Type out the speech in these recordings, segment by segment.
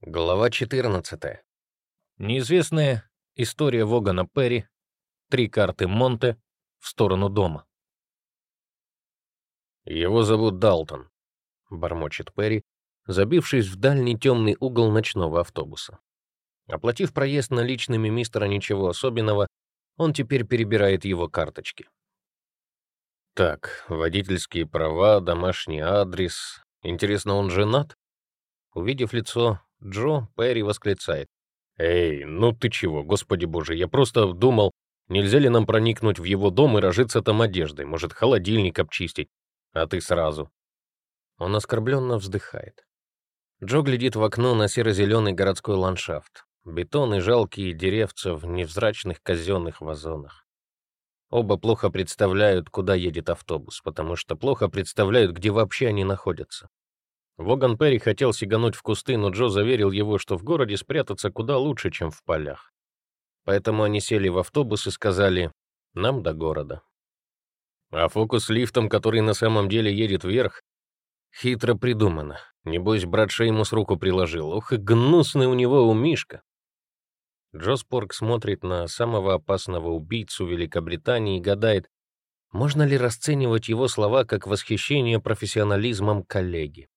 Глава 14. Неизвестная история Вогана Перри, три карты Монте в сторону дома. «Его зовут Далтон», — бормочет Перри, забившись в дальний темный угол ночного автобуса. Оплатив проезд наличными мистера ничего особенного, он теперь перебирает его карточки. Так, водительские права, домашний адрес. Интересно, он женат? Увидев лицо Джо, Перри восклицает. «Эй, ну ты чего, господи боже, я просто думал, нельзя ли нам проникнуть в его дом и разжиться там одеждой, может, холодильник обчистить, а ты сразу». Он оскорбленно вздыхает. Джо глядит в окно на серо-зеленый городской ландшафт. Бетон и жалкие деревца в невзрачных казенных вазонах. Оба плохо представляют, куда едет автобус, потому что плохо представляют, где вообще они находятся. Воган Перри хотел сигануть в кусты, но Джо заверил его, что в городе спрятаться куда лучше, чем в полях. Поэтому они сели в автобус и сказали «нам до города». А фокус с лифтом, который на самом деле едет вверх, хитро придумано. Небось, брат Шеймус руку приложил. Ох и гнусный у него у Мишка. Джо Спорк смотрит на самого опасного убийцу Великобритании и гадает, можно ли расценивать его слова как восхищение профессионализмом коллеги.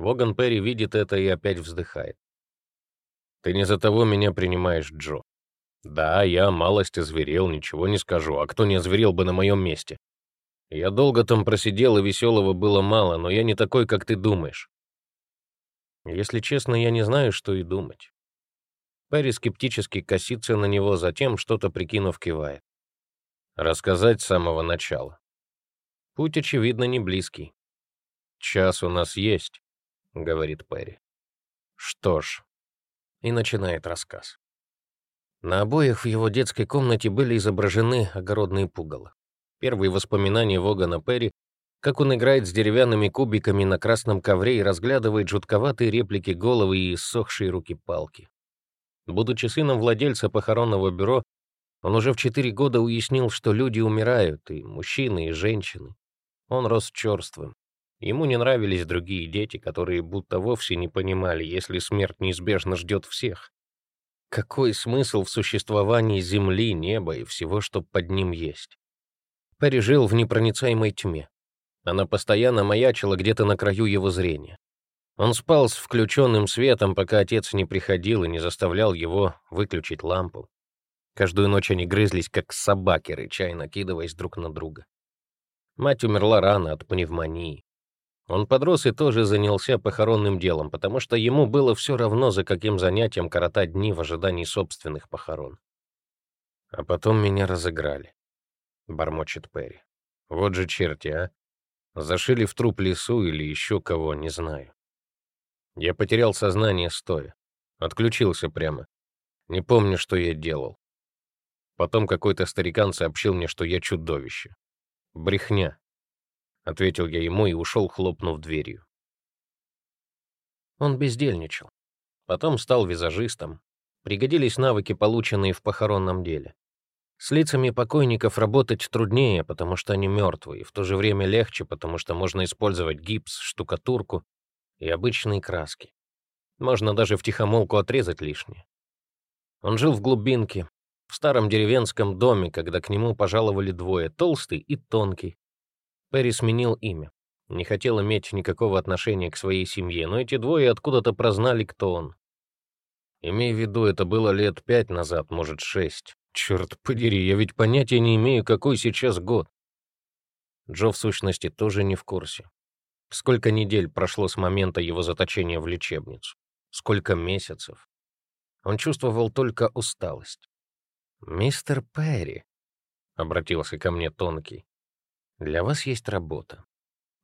Воган Перри видит это и опять вздыхает. «Ты не за того меня принимаешь, Джо. Да, я малость озверел, ничего не скажу, а кто не озверел бы на моем месте? Я долго там просидел, и веселого было мало, но я не такой, как ты думаешь. Если честно, я не знаю, что и думать. Перри скептически косится на него, затем, что-то прикинув, кивает. Рассказать с самого начала. Путь, очевидно, не близкий. Час у нас есть. — говорит Перри. «Что ж...» И начинает рассказ. На обоях в его детской комнате были изображены огородные пугало. Первые воспоминания Вогана Перри, как он играет с деревянными кубиками на красном ковре и разглядывает жутковатые реплики головы и иссохшие руки-палки. Будучи сыном владельца похоронного бюро, он уже в четыре года уяснил, что люди умирают, и мужчины, и женщины. Он рос черствым. Ему не нравились другие дети, которые будто вовсе не понимали, если смерть неизбежно ждет всех. Какой смысл в существовании Земли, неба и всего, что под ним есть? Перри жил в непроницаемой тьме. Она постоянно маячила где-то на краю его зрения. Он спал с включенным светом, пока отец не приходил и не заставлял его выключить лампу. Каждую ночь они грызлись, как собаки, рыча накидываясь друг на друга. Мать умерла рано от пневмонии. Он подрос и тоже занялся похоронным делом, потому что ему было все равно, за каким занятием коротать дни в ожидании собственных похорон. А потом меня разыграли, — бормочет Перри. Вот же черти, а! Зашили в труп лесу или еще кого, не знаю. Я потерял сознание стоя. Отключился прямо. Не помню, что я делал. Потом какой-то старикан сообщил мне, что я чудовище. Брехня. — ответил я ему и ушел, хлопнув дверью. Он бездельничал. Потом стал визажистом. Пригодились навыки, полученные в похоронном деле. С лицами покойников работать труднее, потому что они мертвые, в то же время легче, потому что можно использовать гипс, штукатурку и обычные краски. Можно даже втихомолку отрезать лишнее. Он жил в глубинке, в старом деревенском доме, когда к нему пожаловали двое, толстый и тонкий, Перри сменил имя. Не хотел иметь никакого отношения к своей семье, но эти двое откуда-то прознали, кто он. Имей в виду, это было лет пять назад, может, шесть. Черт подери, я ведь понятия не имею, какой сейчас год. Джо, в сущности, тоже не в курсе. Сколько недель прошло с момента его заточения в лечебницу? Сколько месяцев? Он чувствовал только усталость. «Мистер Перри», — обратился ко мне тонкий, для вас есть работа.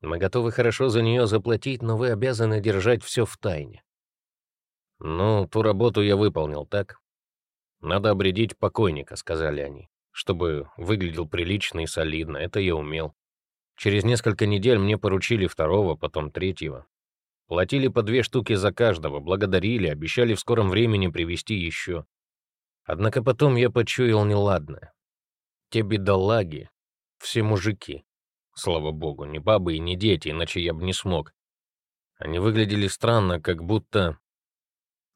Мы готовы хорошо за нее заплатить, но вы обязаны держать все в тайне. Ну, ту работу я выполнил, так? Надо обредить покойника, сказали они, чтобы выглядел прилично и солидно. Это я умел. Через несколько недель мне поручили второго, потом третьего. Платили по две штуки за каждого, благодарили, обещали в скором времени привезти еще. Однако потом я почуял неладное. Те бедолаги, все мужики. Слава богу, не бабы и не дети, иначе я бы не смог. Они выглядели странно, как будто...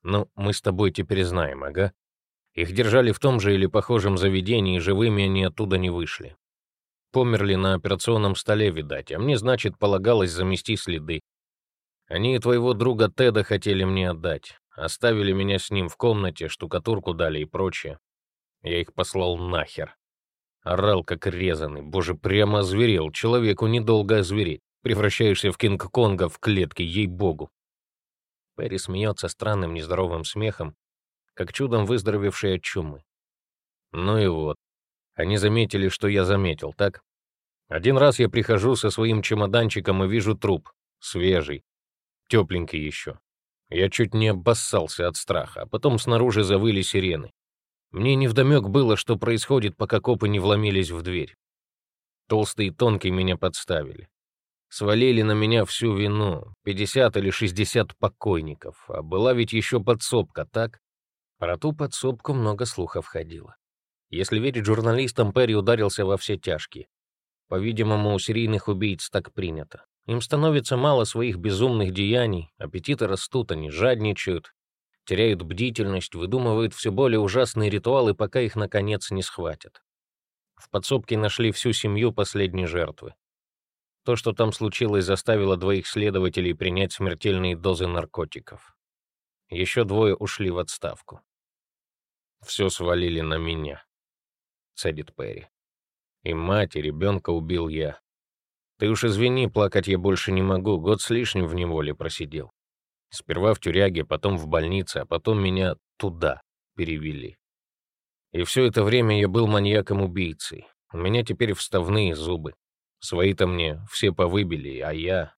Ну, мы с тобой теперь знаем, ага. Их держали в том же или похожем заведении, и живыми они оттуда не вышли. Померли на операционном столе, видать, а мне, значит, полагалось замести следы. Они и твоего друга Теда хотели мне отдать. Оставили меня с ним в комнате, штукатурку дали и прочее. Я их послал нахер. Орал, как резанный. Боже, прямо озверел. Человеку недолго озвереть. Превращаешься в Кинг-Конга в клетке, ей-богу. Перри смеется странным нездоровым смехом, как чудом выздоровевший от чумы. Ну и вот. Они заметили, что я заметил, так? Один раз я прихожу со своим чемоданчиком и вижу труп. Свежий. Тепленький еще. Я чуть не обоссался от страха, а потом снаружи завыли сирены. Мне невдомек было, что происходит, пока копы не вломились в дверь. Толстый и тонкий меня подставили. Свалили на меня всю вину, 50 или 60 покойников, а была ведь еще подсобка, так? Про ту подсобку много слухов ходило. Если верить журналистам, Перри ударился во все тяжкие. По-видимому, у серийных убийц так принято. Им становится мало своих безумных деяний, аппетиты растут, они жадничают, теряют бдительность, выдумывают все более ужасные ритуалы, пока их, наконец, не схватят. В подсобке нашли всю семью последней жертвы. То, что там случилось, заставило двоих следователей принять смертельные дозы наркотиков. Еще двое ушли в отставку. «Все свалили на меня», — цедит Перри. «И мать, и ребенка убил я. Ты уж извини, плакать я больше не могу, год с лишним в неволе просидел. Сперва в тюряге, потом в больнице, а потом меня туда перевели. И все это время я был маньяком-убийцей. У меня теперь вставные зубы. Свои-то мне все повыбили, а я...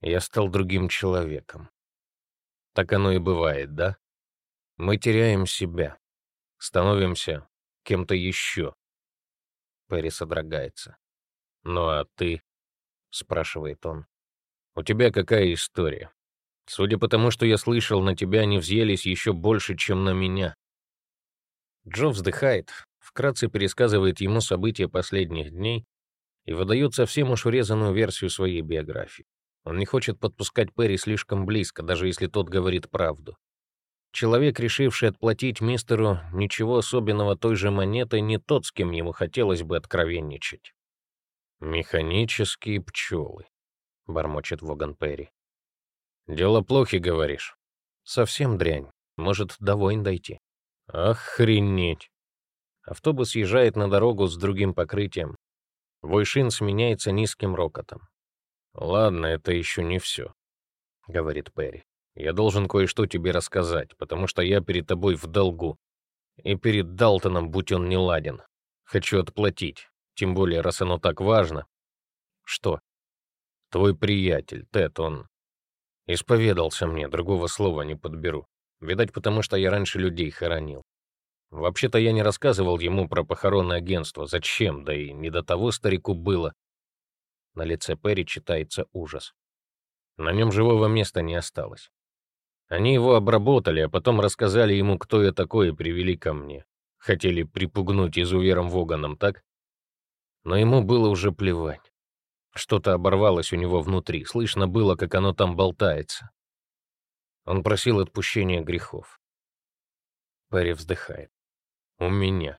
Я стал другим человеком. Так оно и бывает, да? Мы теряем себя. Становимся кем-то еще. Перри содрогается. «Ну а ты?» — спрашивает он. «У тебя какая история? Судя по тому, что я слышал, на тебя они взъелись еще больше, чем на меня. Джо вздыхает, вкратце пересказывает ему события последних дней и выдает совсем уж урезанную версию своей биографии. Он не хочет подпускать Перри слишком близко, даже если тот говорит правду. Человек, решивший отплатить мистеру ничего особенного той же монетой, не тот, с кем ему хотелось бы откровенничать. «Механические пчелы», — бормочет Воган Перри. «Дело плохи, говоришь?» «Совсем дрянь. Может, до войн дойти». «Охренеть!» Автобус езжает на дорогу с другим покрытием. Вой шин сменяется низким рокотом. «Ладно, это еще не все», — говорит Перри. «Я должен кое-что тебе рассказать, потому что я перед тобой в долгу. И перед Далтоном, будь он не ладен. Хочу отплатить, тем более, раз оно так важно». «Что?» «Твой приятель, Тед, он Исповедался мне, другого слова не подберу. Видать, потому что я раньше людей хоронил. Вообще-то я не рассказывал ему про похоронное агентство. Зачем? Да и не до того старику было. На лице Перри читается ужас. На нем живого места не осталось. Они его обработали, а потом рассказали ему, кто я такой, и привели ко мне. Хотели припугнуть изувером Воганом, так? Но ему было уже плевать. Что-то оборвалось у него внутри, слышно было, как оно там болтается. Он просил отпущения грехов. Перри вздыхает. «У меня.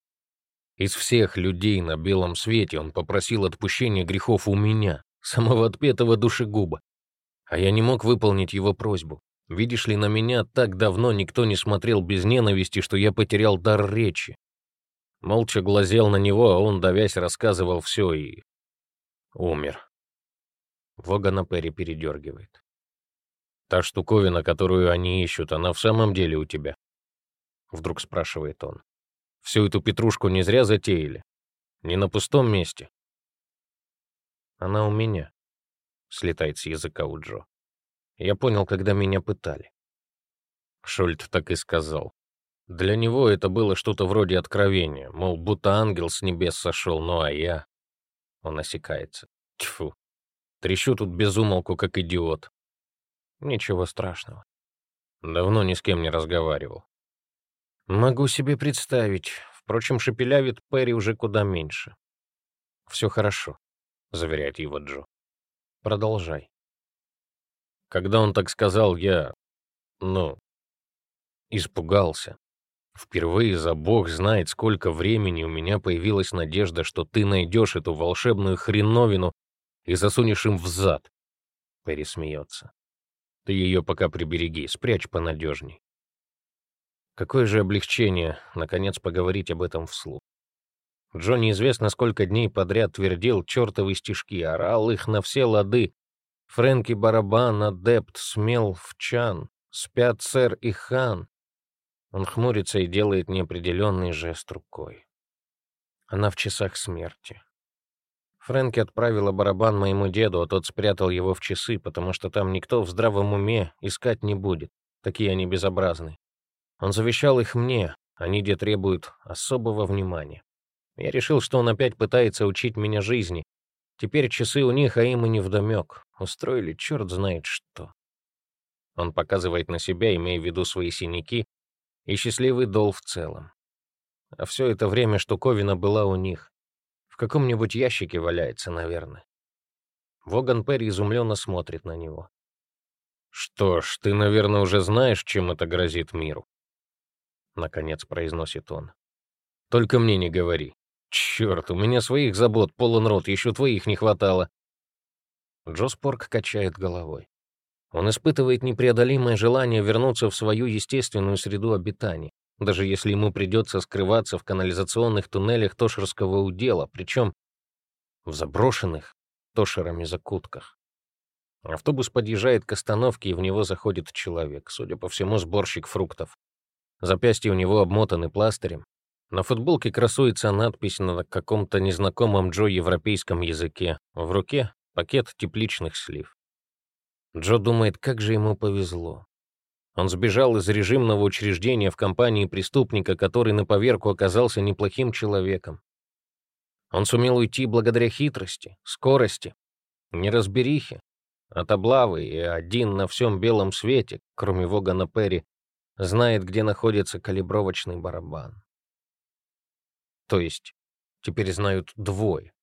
Из всех людей на белом свете он попросил отпущения грехов у меня, самого отпетого душегуба. А я не мог выполнить его просьбу. Видишь ли, на меня так давно никто не смотрел без ненависти, что я потерял дар речи. Молча глазел на него, а он, давясь, рассказывал все и... умер. Вогана Перри передергивает. «Та штуковина, которую они ищут, она в самом деле у тебя?» Вдруг спрашивает он. «Всю эту петрушку не зря затеяли? Не на пустом месте?» «Она у меня», — слетает с языка у Джо. «Я понял, когда меня пытали». Шульт так и сказал. Для него это было что-то вроде откровения, мол, будто ангел с небес сошел, ну а я... Он осекается. Тьфу, Трещу тут без умолку, как идиот. Ничего страшного. Давно ни с кем не разговаривал. Могу себе представить. Впрочем, шепелявит Перри уже куда меньше. Все хорошо, заверяет его Джо. Продолжай. Когда он так сказал, я... Ну, Испугался. Впервые за бог знает, сколько времени у меня появилась надежда, что ты найдешь эту волшебную хреновину и засунешь им в зад. Перри смеется. Ты ее пока прибереги, спрячь понадежней. Какое же облегчение, наконец, поговорить об этом вслух. Джонни известно, сколько дней подряд твердил чертовы стишки, орал их на все лады. Фрэнки Барабан, Адепт, Смел, Вчан, Спят Сэр и Хан. Он хмурится и делает неопределенный жест рукой. Она в часах смерти. Фрэнки отправила барабан моему деду, а тот спрятал его в часы, потому что там никто в здравом уме искать не будет. Такие они безобразны. Он завещал их мне, они где требуют особого внимания. Я решил, что он опять пытается учить меня жизни. Теперь часы у них, а им и не вдомек. Устроили черт знает что. Он показывает на себя, имея в виду свои синяки, и счастливый дол в целом. А все это время штуковина была у них. В каком-нибудь ящике валяется, наверное. Воган Перри изумленно смотрит на него. «Что ж, ты, наверное, уже знаешь, чем это грозит миру?» Наконец произносит он. «Только мне не говори. Черт, у меня своих забот полон рот, еще твоих не хватало. Джо Спорк качает головой. Он испытывает непреодолимое желание вернуться в свою естественную среду обитания, даже если ему придется скрываться в канализационных туннелях Тошерского удела, причем в заброшенных Тошерами закутках. Автобус подъезжает к остановке, и в него заходит человек, судя по всему, сборщик фруктов. Запястья у него обмотаны пластырем, на футболке красуется надпись на каком-то незнакомом Джо европейском языке. В руке пакет тепличных слив. Джо думает, как же ему повезло. Он сбежал из режимного учреждения в компании преступника, который на поверку оказался неплохим человеком. Он сумел уйти благодаря хитрости, скорости, неразберихе, от облавы, и один на всем белом свете, кроме Вогана Перри, знает, где находится калибровочный барабан. То есть теперь знают двое.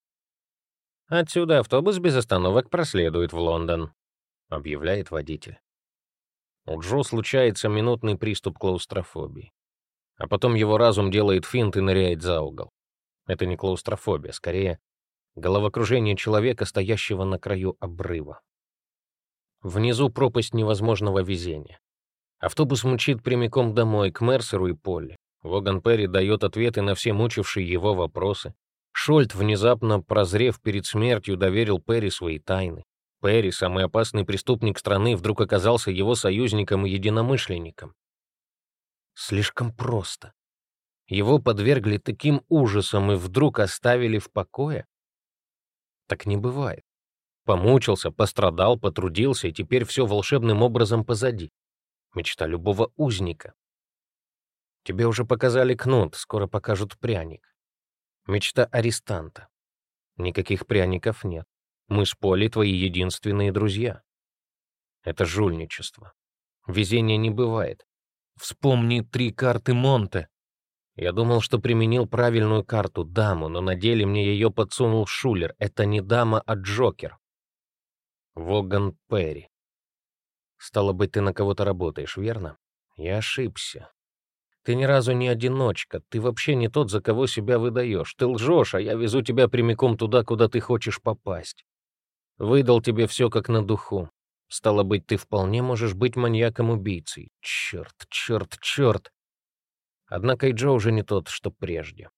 «Отсюда автобус без остановок проследует в Лондон», — объявляет водитель. У Джо случается минутный приступ клаустрофобии. А потом его разум делает финт и ныряет за угол. Это не клаустрофобия, скорее головокружение человека, стоящего на краю обрыва. Внизу пропасть невозможного везения. Автобус мчит прямиком домой, к Мерсеру и Полли. Воган Перри дает ответы на все мучившие его вопросы. Шольт, внезапно прозрев перед смертью, доверил Перри свои тайны. Перри, самый опасный преступник страны, вдруг оказался его союзником и единомышленником. Слишком просто. Его подвергли таким ужасам и вдруг оставили в покое? Так не бывает. Помучился, пострадал, потрудился, и теперь все волшебным образом позади. Мечта любого узника. Тебе уже показали кнут, скоро покажут пряник. Мечта арестанта. Никаких пряников нет. Мы с Поли твои единственные друзья. Это жульничество. Везения не бывает. Вспомни три карты Монте. Я думал, что применил правильную карту, даму, но на деле мне ее подсунул Шулер. Это не дама, а Джокер. Воган Перри. Стало быть, ты на кого-то работаешь, верно? Я ошибся. Ты ни разу не одиночка, ты вообще не тот, за кого себя выдаешь. Ты лжешь, а я везу тебя прямиком туда, куда ты хочешь попасть. Выдал тебе все как на духу. Стало быть, ты вполне можешь быть маньяком-убийцей. Черт, черт, черт. Однако и Джо уже не тот, что прежде.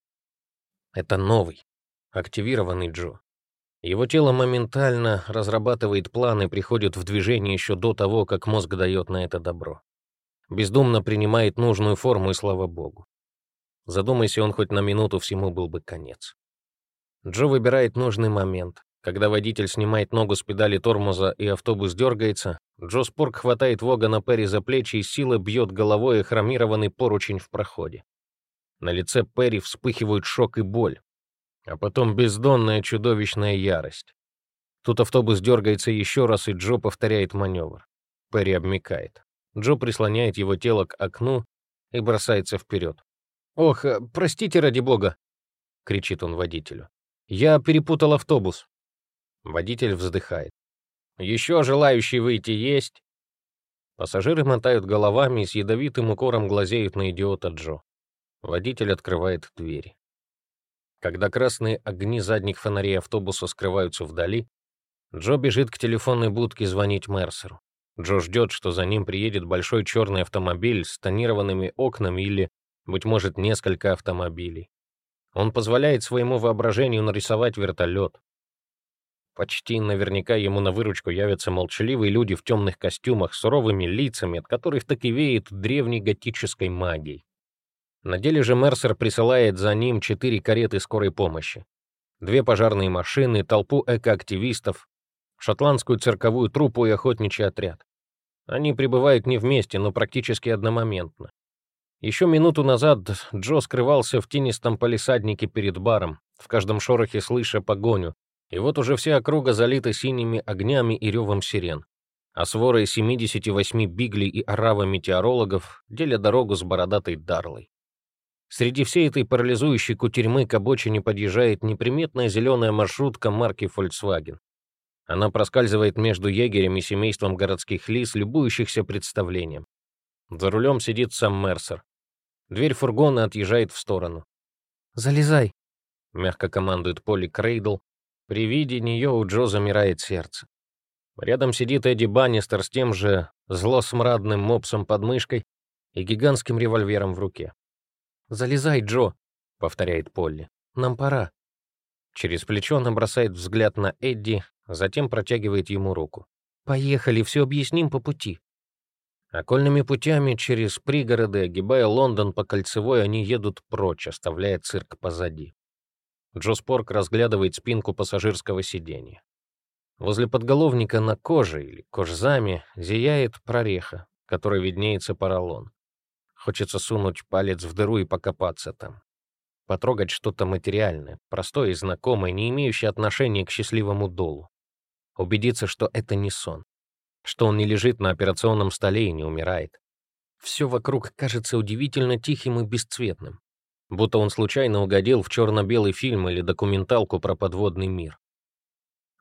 Это новый, активированный Джо. Его тело моментально разрабатывает планы и приходит в движение еще до того, как мозг дает на это добро бездумно принимает нужную форму, и слава богу. Задумайся он хоть на минуту, всему был бы конец. Джо выбирает нужный момент. Когда водитель снимает ногу с педали тормоза и автобус дергается, Джо Спорк хватает Вогана Перри за плечи и силой бьет головой хромированный поручень в проходе. На лице Перри вспыхивают шок и боль, а потом бездонная чудовищная ярость. Тут автобус дергается еще раз, и Джо повторяет маневр. Перри обмикает. Джо прислоняет его тело к окну и бросается вперед. «Ох, э, простите ради бога!» — кричит он водителю. «Я перепутал автобус». Водитель вздыхает. «Еще желающий выйти есть?» Пассажиры мотают головами и с ядовитым укором глазеют на идиота Джо. Водитель открывает двери. Когда красные огни задних фонарей автобуса скрываются вдали, Джо бежит к телефонной будке звонить Мерсеру. Джо ждет, что за ним приедет большой черный автомобиль с тонированными окнами или, быть может, несколько автомобилей. Он позволяет своему воображению нарисовать вертолет. Почти наверняка ему на выручку явятся молчаливые люди в темных костюмах с суровыми лицами, от которых так и веет древней готической магией. На деле же Мерсер присылает за ним четыре кареты скорой помощи, две пожарные машины, толпу экоактивистов, шотландскую цирковую труппу и охотничий отряд. Они прибывают не вместе, но практически одномоментно. Еще минуту назад Джо скрывался в тенистом палисаднике перед баром, в каждом шорохе слыша погоню, и вот уже вся округа залита синими огнями и ревом сирен а сворой 78 бигли и орава метеорологов делят дорогу с бородатой Дарлой. Среди всей этой парализующей кутерьмы к обочине подъезжает неприметная зеленая маршрутка марки Volkswagen. Она проскальзывает между егерем и семейством городских лис, любующихся представлением. За рулем сидит сам Мерсер. Дверь фургона отъезжает в сторону. «Залезай», — мягко командует Полли Крейдл. При виде нее у Джо замирает сердце. Рядом сидит Эдди Баннистер с тем же злосмрадным мопсом под мышкой и гигантским револьвером в руке. «Залезай, Джо», — повторяет Полли. «Нам пора». Через плечо она бросает взгляд на Эдди, затем протягивает ему руку. «Поехали, все объясним по пути». Окольными путями через пригороды, огибая Лондон по кольцевой, они едут прочь, оставляя цирк позади. Джо Спорк разглядывает спинку пассажирского сиденья. Возле подголовника на коже или кожзаме зияет прореха, которой виднеется поролон. Хочется сунуть палец в дыру и покопаться там. Потрогать что-то материальное, простое и знакомое, не имеющее отношения к счастливому долу. Убедиться, что это не сон. Что он не лежит на операционном столе и не умирает. Все вокруг кажется удивительно тихим и бесцветным. Будто он случайно угодил в черно-белый фильм или документалку про подводный мир.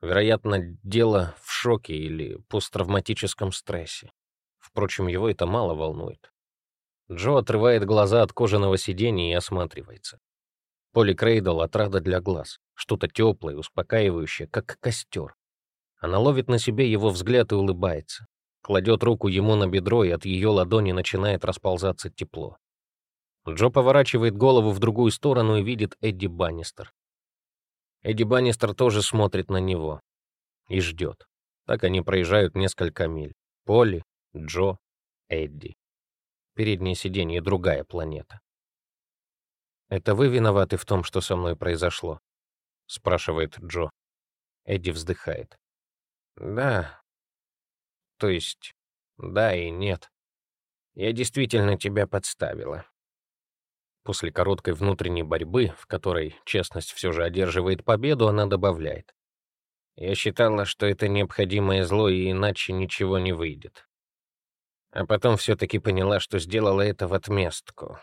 Вероятно, дело в шоке или посттравматическом стрессе. Впрочем, его это мало волнует. Джо отрывает глаза от кожаного сиденья и осматривается. Поли Крейдл — отрада для глаз. Что-то теплое, успокаивающее, как костер. Она ловит на себе его взгляд и улыбается. Кладет руку ему на бедро, и от ее ладони начинает расползаться тепло. Джо поворачивает голову в другую сторону и видит Эдди Баннистер. Эдди Баннистер тоже смотрит на него и ждет. Так они проезжают несколько миль. Поли, Джо, Эдди переднее сиденье другая планета. «Это вы виноваты в том, что со мной произошло?» — спрашивает Джо. Эдди вздыхает. «Да. То есть, да и нет. Я действительно тебя подставила». После короткой внутренней борьбы, в которой честность все же одерживает победу, она добавляет. «Я считала, что это необходимое зло, и иначе ничего не выйдет. А потом все-таки поняла, что сделала это в отместку.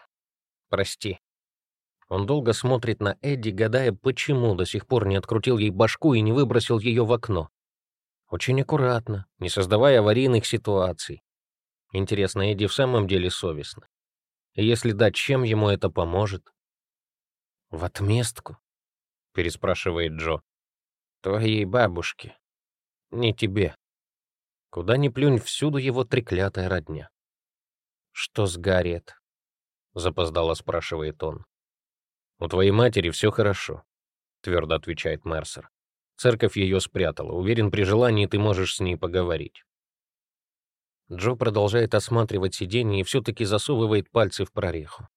Прости. Он долго смотрит на Эдди, гадая, почему до сих пор не открутил ей башку и не выбросил ее в окно. Очень аккуратно, не создавая аварийных ситуаций. Интересно, Эдди в самом деле совестно. Если да, чем ему это поможет? «В отместку?» — переспрашивает Джо. «Твоей бабушке. Не тебе». Куда ни плюнь, всюду его треклятая родня. «Что с Гарриет?» — запоздало спрашивает он. «У твоей матери все хорошо», — твердо отвечает Мерсер. «Церковь ее спрятала. Уверен, при желании ты можешь с ней поговорить». Джо продолжает осматривать сиденье и все-таки засовывает пальцы в прореху.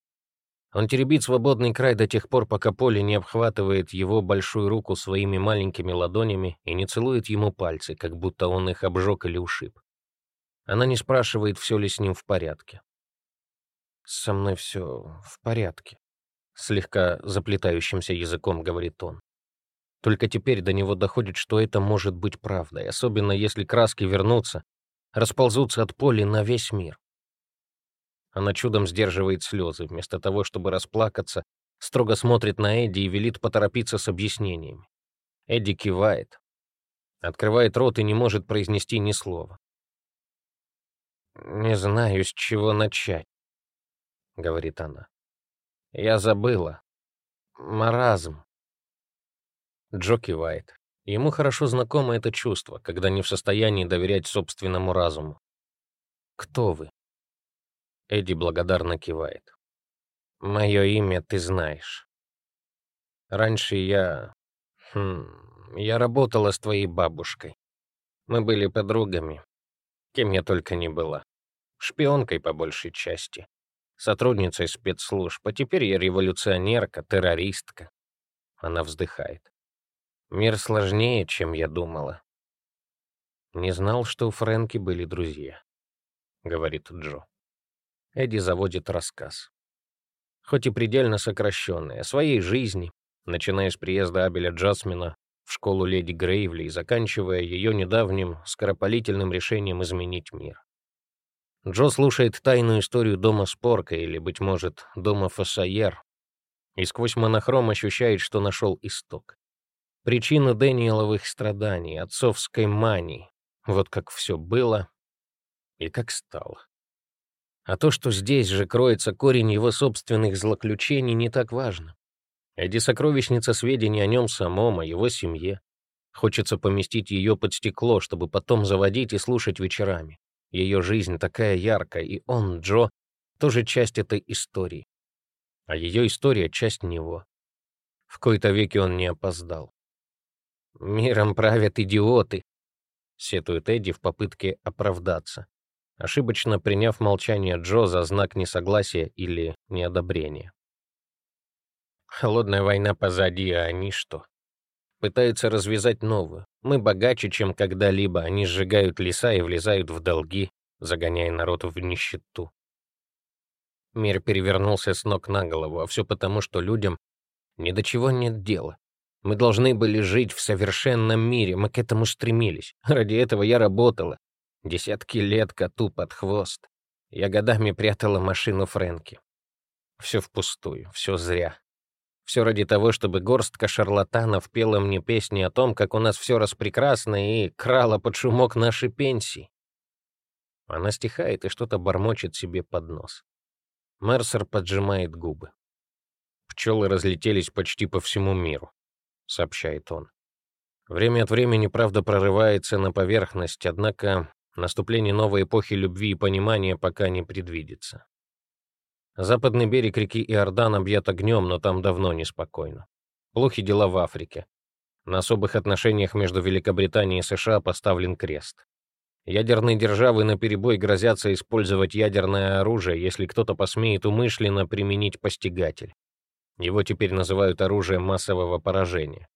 Он теребит свободный край до тех пор, пока Поле не обхватывает его большую руку своими маленькими ладонями и не целует ему пальцы, как будто он их обжег или ушиб. Она не спрашивает, все ли с ним в порядке. «Со мной все в порядке», — слегка заплетающимся языком говорит он. Только теперь до него доходит, что это может быть правдой, особенно если краски вернутся, расползутся от поля на весь мир. Она чудом сдерживает слезы, вместо того, чтобы расплакаться, строго смотрит на Эдди и велит поторопиться с объяснениями. Эдди кивает, открывает рот и не может произнести ни слова. «Не знаю, с чего начать», — говорит она. «Я забыла. Маразм». Джо кивает. Ему хорошо знакомо это чувство, когда не в состоянии доверять собственному разуму. «Кто вы?» Эдди благодарно кивает. «Мое имя ты знаешь. Раньше я... Хм, я работала с твоей бабушкой. Мы были подругами. Кем я только не была. Шпионкой по большей части. Сотрудницей спецслужб. А теперь я революционерка, террористка. Она вздыхает. Мир сложнее, чем я думала. Не знал, что у Фрэнки были друзья, говорит Джо. Эдди заводит рассказ. Хоть и предельно сокращенный, о своей жизни, начиная с приезда Абеля Джасмина в школу леди Грейвли и заканчивая ее недавним скоропалительным решением изменить мир. Джо слушает тайную историю дома Спорка или, быть может, дома Фассайер, и сквозь монохром ощущает, что нашел исток. Причина Дэниеловых страданий, отцовской мании. Вот как все было и как стало. А то, что здесь же кроется корень его собственных злоключений, не так важно. Эдди сокровищница сведений о нем самом, о его семье. Хочется поместить ее под стекло, чтобы потом заводить и слушать вечерами. Ее жизнь такая яркая, и он, Джо, тоже часть этой истории. А ее история — часть него. В кои-то веки он не опоздал. «Миром правят идиоты», — сетует Эдди в попытке оправдаться, ошибочно приняв молчание Джо за знак несогласия или неодобрения. Холодная война позади, а они что? Пытаются развязать новую. Мы богаче, чем когда-либо, они сжигают леса и влезают в долги, загоняя народ в нищету. Мир перевернулся с ног на голову, а все потому, что людям ни до чего нет дела. Мы должны были жить в совершенном мире, мы к этому стремились. Ради этого я работала. Десятки лет коту под хвост. Я годами прятала машину Фрэнки. Все впустую, все зря. Все ради того, чтобы горстка шарлатанов пела мне песни о том, как у нас все распрекрасно и крала под шумок наши пенсии. Она стихает и что-то бормочет себе под нос. Мерсер поджимает губы. Пчелы разлетелись почти по всему миру сообщает он. Время от времени правда прорывается на поверхность, однако наступление новой эпохи любви и понимания пока не предвидится. Западный берег реки Иордан объят огнем, но там давно неспокойно. Плохи дела в Африке. На особых отношениях между Великобританией и США поставлен крест. Ядерные державы наперебой грозятся использовать ядерное оружие, если кто-то посмеет умышленно применить постигатель. Его теперь называют оружием массового поражения.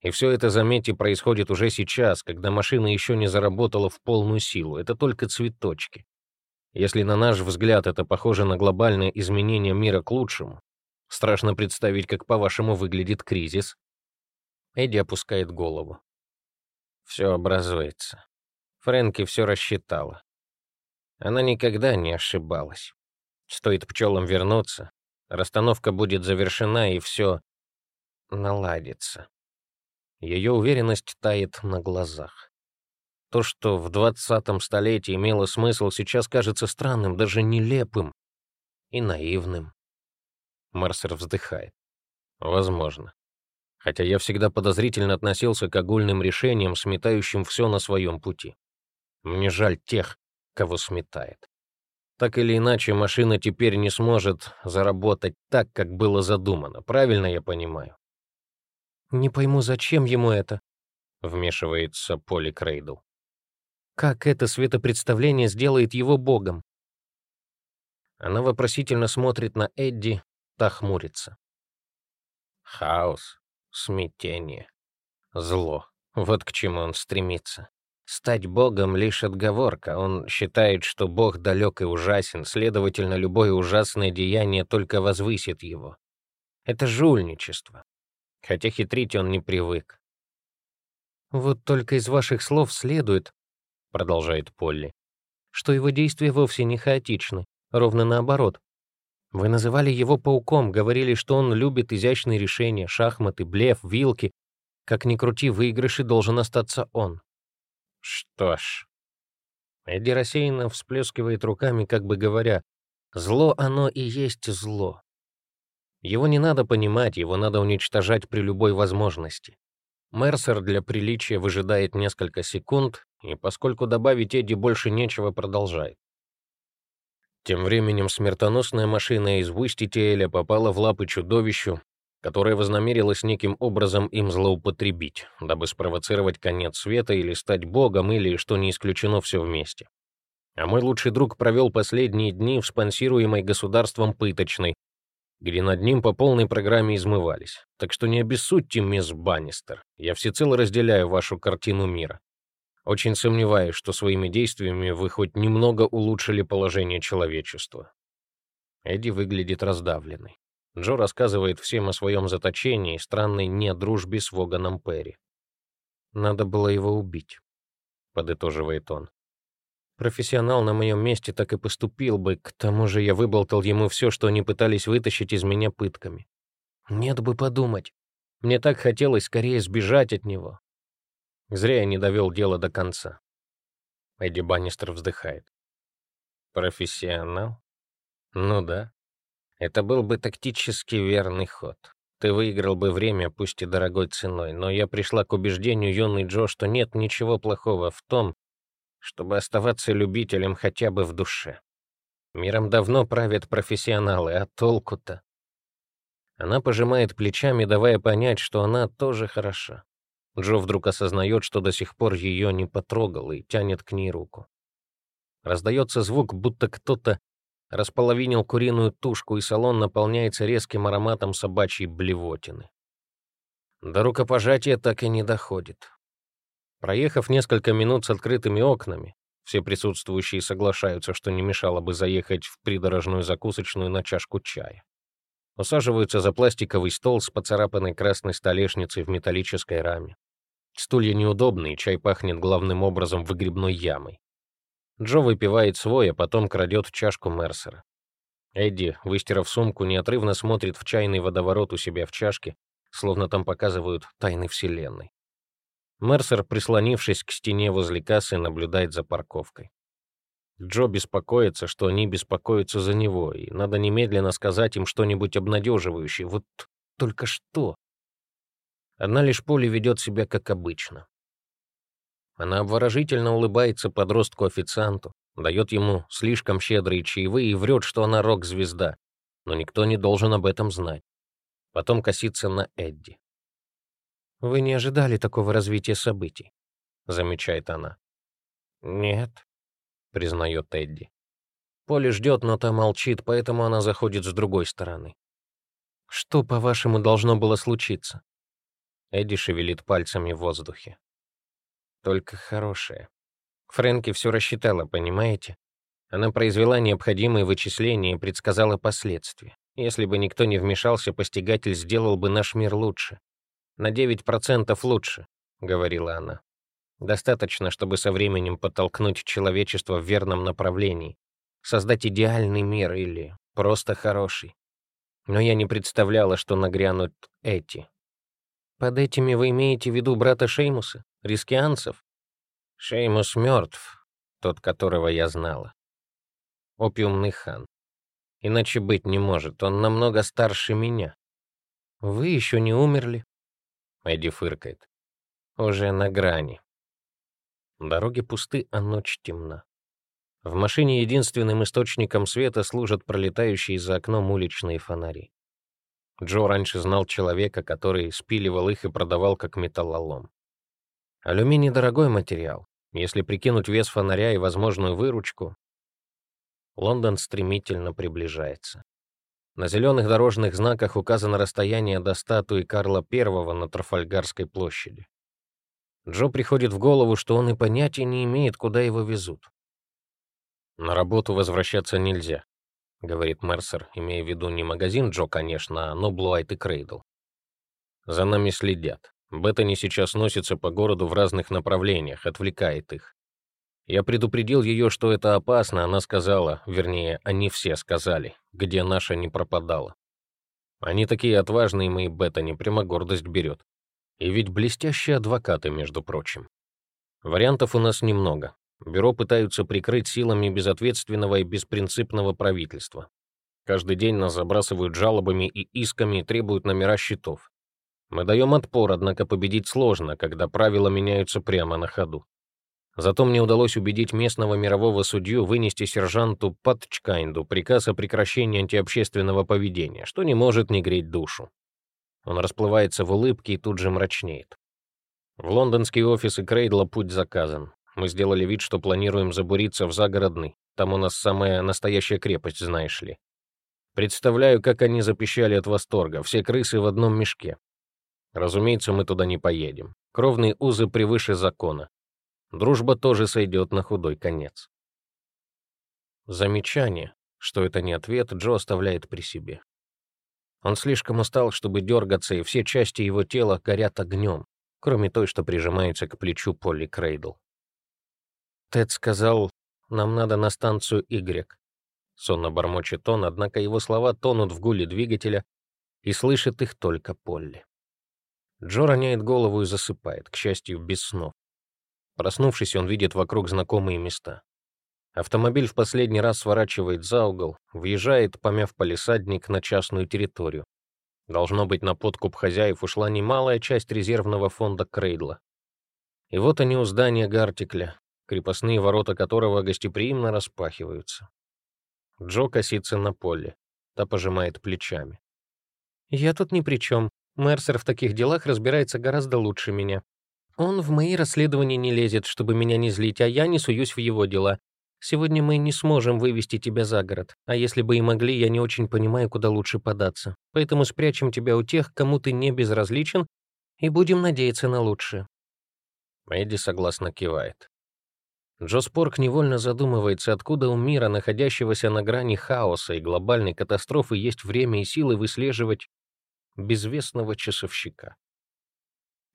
И все это, заметьте, происходит уже сейчас, когда машина еще не заработала в полную силу. Это только цветочки. Если на наш взгляд это похоже на глобальное изменение мира к лучшему, страшно представить, как по-вашему выглядит кризис. Эдди опускает голову. Все образуется. Фрэнки все рассчитала. Она никогда не ошибалась. Стоит пчелам вернуться, Расстановка будет завершена, и все наладится. Ее уверенность тает на глазах. То, что в двадцатом столетии имело смысл, сейчас кажется странным, даже нелепым и наивным. Марсер вздыхает. Возможно. Хотя я всегда подозрительно относился к огульным решениям, сметающим все на своем пути. Мне жаль тех, кого сметает. Так или иначе, машина теперь не сможет заработать так, как было задумано. Правильно я понимаю? «Не пойму, зачем ему это?» — вмешивается Поли Крейдл. «Как это светопредставление сделает его богом?» Она вопросительно смотрит на Эдди, та хмурится. Хаос, смятение, зло — вот к чему он стремится. Стать богом — лишь отговорка. Он считает, что бог далек и ужасен, следовательно, любое ужасное деяние только возвысит его. Это жульничество. Хотя хитрить он не привык. «Вот только из ваших слов следует», — продолжает Полли, «что его действия вовсе не хаотичны, ровно наоборот. Вы называли его пауком, говорили, что он любит изящные решения, шахматы, блеф, вилки. Как ни крути, в выигрыше должен остаться он. Что ж, Эдди рассеянно всплескивает руками, как бы говоря, «Зло оно и есть зло». Его не надо понимать, его надо уничтожать при любой возможности. Мерсер для приличия выжидает несколько секунд, и поскольку добавить Эдди больше нечего, продолжает. Тем временем смертоносная машина из Вуститиэля попала в лапы чудовищу, которое вознамерилось неким образом им злоупотребить, дабы спровоцировать конец света или стать богом, или, что не исключено, все вместе. А мой лучший друг провел последние дни в спонсируемой государством пыточной, где над ним по полной программе измывались. Так что не обессудьте, мисс Баннистер, я всецело разделяю вашу картину мира. Очень сомневаюсь, что своими действиями вы хоть немного улучшили положение человечества. Эдди выглядит раздавленной. Джо рассказывает всем о своем заточении и странной недружбе с Воганом Перри. «Надо было его убить», — подытоживает он. «Профессионал на моем месте так и поступил бы, к тому же я выболтал ему все, что они пытались вытащить из меня пытками. Нет бы подумать. Мне так хотелось скорее сбежать от него. Зря я не довел дело до конца». Эдди Баннистер вздыхает. «Профессионал? Ну да. Это был бы тактически верный ход. Ты выиграл бы время, пусть и дорогой ценой, но я пришла к убеждению, юный Джо, что нет ничего плохого в том, чтобы оставаться любителем хотя бы в душе. Миром давно правят профессионалы, а толку-то? Она пожимает плечами, давая понять, что она тоже хороша. Джо вдруг осознает, что до сих пор ее не потрогал и тянет к ней руку. Раздается звук, будто кто-то располовинил куриную тушку, и салон наполняется резким ароматом собачьей блевотины. До рукопожатия так и не доходит. Проехав несколько минут с открытыми окнами, все присутствующие соглашаются, что не мешало бы заехать в придорожную закусочную на чашку чая. Усаживаются за пластиковый стол с поцарапанной красной столешницей в металлической раме. Стулья неудобные, чай пахнет главным образом выгребной ямой. Джо выпивает свой, а потом крадет чашку Мерсера. Эдди, выстирав сумку, неотрывно смотрит в чайный водоворот у себя в чашке, словно там показывают тайны Вселенной. Мерсер, прислонившись к стене возле кассы, наблюдает за парковкой. Джо беспокоится, что они беспокоятся за него, и надо немедленно сказать им что-нибудь обнадеживающее. Вот только что. Одна лишь Поли ведет себя как обычно. Она обворожительно улыбается подростку-официанту, дает ему слишком щедрые чаевые и врет, что она рок-звезда, но никто не должен об этом знать. Потом косится на Эдди. «Вы не ожидали такого развития событий», — замечает она. «Нет», — признает Эдди. Поле ждет, но та молчит, поэтому она заходит с другой стороны. «Что, по-вашему, должно было случиться?» Эдди шевелит пальцами в воздухе только хорошее. Фрэнки все рассчитала, понимаете? Она произвела необходимые вычисления и предсказала последствия. Если бы никто не вмешался, постигатель сделал бы наш мир лучше. На 9% лучше, — говорила она. Достаточно, чтобы со временем подтолкнуть человечество в верном направлении, создать идеальный мир или просто хороший. Но я не представляла, что нагрянут эти. Под этими вы имеете в виду брата Шеймуса? Рискианцев? Шеймус мертв, тот, которого я знала. Опиумный хан. Иначе быть не может, он намного старше меня. Вы еще не умерли? Эдди фыркает. Уже на грани. Дороги пусты, а ночь темна. В машине единственным источником света служат пролетающие за окном уличные фонари. Джо раньше знал человека, который спиливал их и продавал как металлолом. Алюминий — дорогой материал. Если прикинуть вес фонаря и возможную выручку, Лондон стремительно приближается. На зеленых дорожных знаках указано расстояние до статуи Карла I на Трафальгарской площади. Джо приходит в голову, что он и понятия не имеет, куда его везут. «На работу возвращаться нельзя», — говорит Мерсер, имея в виду не магазин Джо, конечно, а Ноблуайт и Крейдл. «За нами следят. Беттани сейчас носится по городу в разных направлениях, отвлекает их. Я предупредил ее, что это опасно, она сказала, вернее, они все сказали, где наша не пропадала. Они такие отважные, мои Беттани, прямо гордость берет. И ведь блестящие адвокаты, между прочим. Вариантов у нас немного. Бюро пытаются прикрыть силами безответственного и беспринципного правительства. Каждый день нас забрасывают жалобами и исками и требуют номера счетов. Мы даем отпор, однако победить сложно, когда правила меняются прямо на ходу. Зато мне удалось убедить местного мирового судью вынести сержанту Патчкайнду приказ о прекращении антиобщественного поведения, что не может не греть душу. Он расплывается в улыбке и тут же мрачнеет. В лондонские офисы Крейдла путь заказан. Мы сделали вид, что планируем забуриться в загородный. Там у нас самая настоящая крепость, знаешь ли. Представляю, как они запищали от восторга, все крысы в одном мешке. Разумеется, мы туда не поедем. Кровные узы превыше закона. Дружба тоже сойдет на худой конец. Замечание, что это не ответ, Джо оставляет при себе. Он слишком устал, чтобы дергаться, и все части его тела горят огнем, кроме той, что прижимается к плечу Полли Крейдл. Тед сказал, нам надо на станцию Y. Сонно бормочет он, однако его слова тонут в гуле двигателя, и слышит их только Полли. Джо роняет голову и засыпает, к счастью, без снов. Проснувшись, он видит вокруг знакомые места. Автомобиль в последний раз сворачивает за угол, въезжает, помяв полисадник, на частную территорию. Должно быть, на подкуп хозяев ушла немалая часть резервного фонда Крейдла. И вот они у здания Гартикля, крепостные ворота которого гостеприимно распахиваются. Джо косится на поле. Та пожимает плечами. «Я тут ни при чем. Мерсер в таких делах разбирается гораздо лучше меня. Он в мои расследования не лезет, чтобы меня не злить, а я не суюсь в его дела. Сегодня мы не сможем вывести тебя за город, а если бы и могли, я не очень понимаю, куда лучше податься. Поэтому спрячем тебя у тех, кому ты не безразличен, и будем надеяться на лучшее». Эдди согласно кивает. Джо Спорк невольно задумывается, откуда у мира, находящегося на грани хаоса и глобальной катастрофы, есть время и силы выслеживать безвестного часовщика.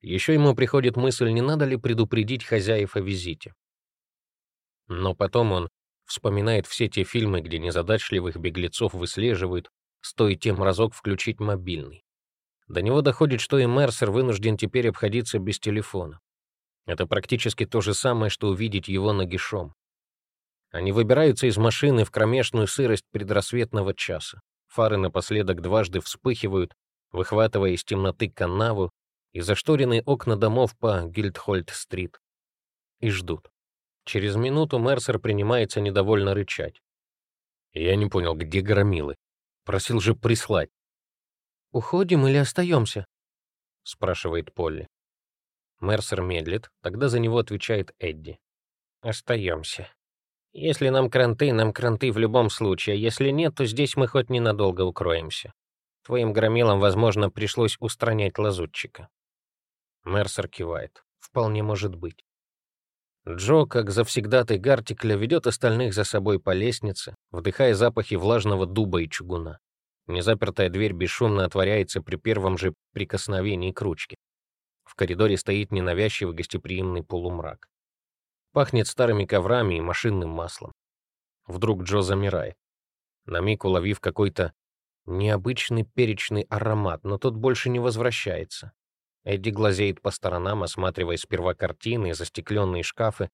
Еще ему приходит мысль, не надо ли предупредить хозяев о визите. Но потом он вспоминает все те фильмы, где незадачливых беглецов выслеживают, стоит тем разок включить мобильный. До него доходит, что и Мерсер вынужден теперь обходиться без телефона. Это практически то же самое, что увидеть его нагишом. Они выбираются из машины в кромешную сырость предрассветного часа. Фары напоследок дважды вспыхивают, выхватывая из темноты канаву и зашторенные окна домов по Гильдхольд-стрит. И ждут. Через минуту Мерсер принимается недовольно рычать. Я не понял, где громилы? Просил же прислать. «Уходим или остаемся?» — спрашивает Полли. Мерсер медлит, тогда за него отвечает Эдди. «Остаемся. Если нам кранты, нам кранты в любом случае, а если нет, то здесь мы хоть ненадолго укроемся. Твоим громилам, возможно, пришлось устранять лазутчика». Мерсер кивает. «Вполне может быть». Джо, как завсегдатый Гартикля, ведет остальных за собой по лестнице, вдыхая запахи влажного дуба и чугуна. Незапертая дверь бесшумно отворяется при первом же прикосновении к ручке. В коридоре стоит ненавязчивый гостеприимный полумрак. Пахнет старыми коврами и машинным маслом. Вдруг Джо замирает, на миг уловив какой-то необычный перечный аромат, но тот больше не возвращается. Эдди глазеет по сторонам, осматривая сперва картины и застекленные шкафы,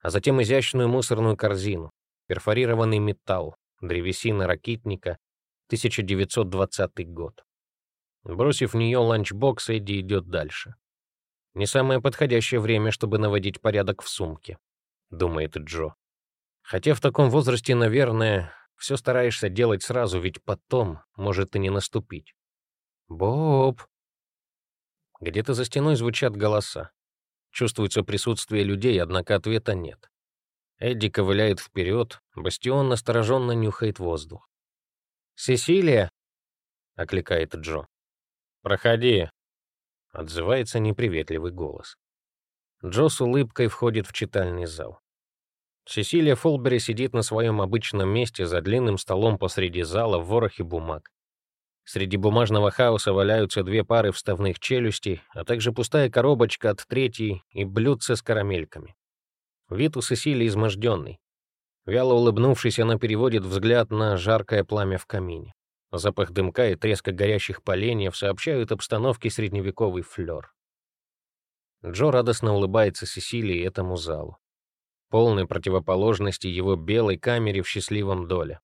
а затем изящную мусорную корзину, перфорированный металл, древесина ракитника, 1920 год. Бросив в нее ланчбокс, Эдди идет дальше. Не самое подходящее время, чтобы наводить порядок в сумке, думает Джо. Хотя в таком возрасте, наверное, все стараешься делать сразу, ведь потом может и не наступить. «Боб!» Где-то за стеной звучат голоса. Чувствуется присутствие людей, однако ответа нет. Эдди ковыляет вперед, Бастион настороженно нюхает воздух. «Сесилия!» — окликает Джо. «Проходи», — отзывается неприветливый голос. Джо с улыбкой входит в читальный зал. Сесилия Фолбери сидит на своем обычном месте за длинным столом посреди зала в ворохе бумаг. Среди бумажного хаоса валяются две пары вставных челюстей, а также пустая коробочка от третьей и блюдце с карамельками. Вид у Сесилии изможденный. Вяло улыбнувшись, она переводит взгляд на жаркое пламя в камине. Запах дымка и треска горящих поленьев сообщают обстановке средневековый флёр. Джо радостно улыбается Сесилии этому залу. Полной противоположности его белой камере в счастливом доле.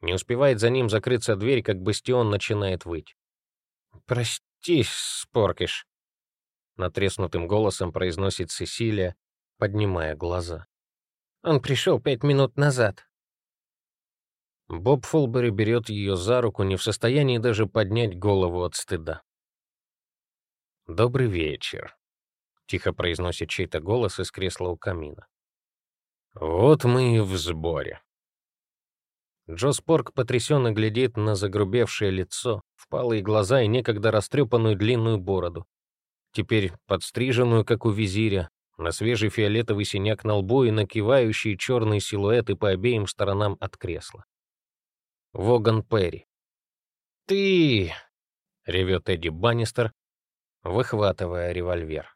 Не успевает за ним закрыться дверь, как бастион начинает выть. «Прости, Споркиш», — натреснутым голосом произносит Сесилия, поднимая глаза. «Он пришел пять минут назад». Боб Фолбери берет ее за руку, не в состоянии даже поднять голову от стыда. «Добрый вечер», — тихо произносит чей-то голос из кресла у камина. «Вот мы и в сборе». Джо Спорк потрясенно глядит на загрубевшее лицо, впалые глаза и некогда растрепанную длинную бороду. Теперь подстриженную, как у визиря, на свежий фиолетовый синяк на лбу и накивающие черные силуэты по обеим сторонам от кресла. Воган Перри. «Ты!» — ревет Эдди Баннистер, выхватывая револьвер.